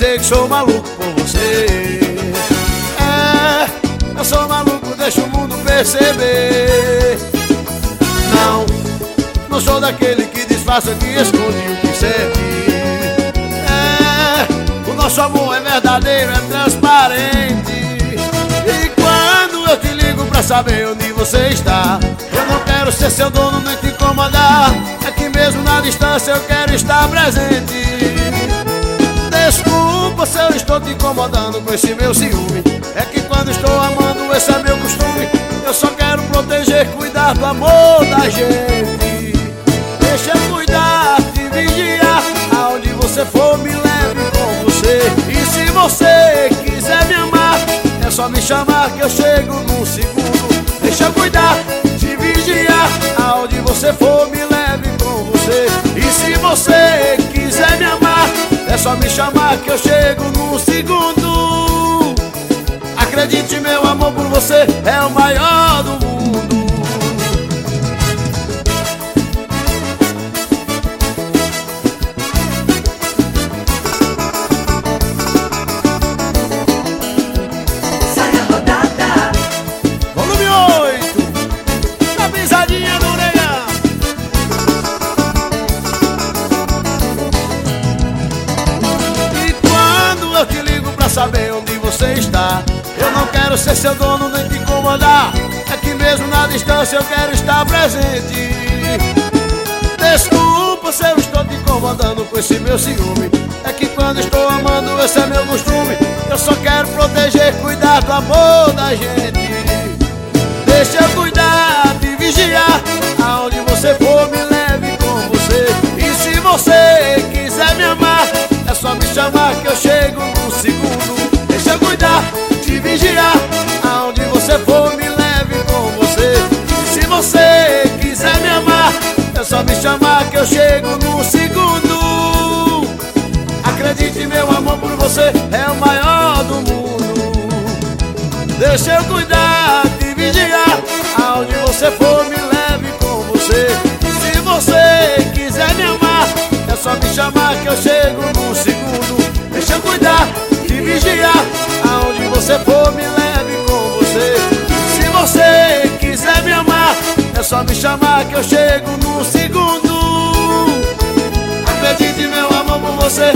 que sou maluco por você. É, eu sou maluco, deixa o mundo perceber. Não, não sou daquele que disfarça, que esconde o que sente. É, o nosso amor é verdadeiro, é transparente. E quando eu te ligo pra saber onde você está Eu não quero ser seu dono nem te incomodar. É que mesmo na distância eu quero estar presente com esse meu ciúme. É que quando estou amando, esse é meu costume. Eu só quero proteger, cuidar do amor da gente. Deixa eu cuidar, te vigiar Aonde você for, me leve com você. E se você quiser me amar É só me chamar que eu chego num segundo. Deixa eu cuidar, te vigiar Aonde você for, me leve com você. E se você só me chamar que eu chego num segundo. Acredite, meu amor por você é o maior do mundo saber onde você está. Eu não quero ser seu dono nem te incomodar. É que mesmo na distância eu quero estar presente. Desculpa se eu estou te incomodando com esse meu ciúme. É que quando estou amando esse é meu costume. Eu só quero proteger, cuidar do amor da gente. Deixa eu cuidar, te vigiar chamar que eu chego num segundo. Deixa eu cuidar, te vigiar Aonde você for me leve com você. E se você quiser me amar É só me chamar que eu chego num segundo. Acredite, meu amor por você é o maior do mundo. Deixa eu cuidar, você for, me leve com você. Se você quiser me amar É só me chamar que eu chego num segundo. Acredite, meu amor por você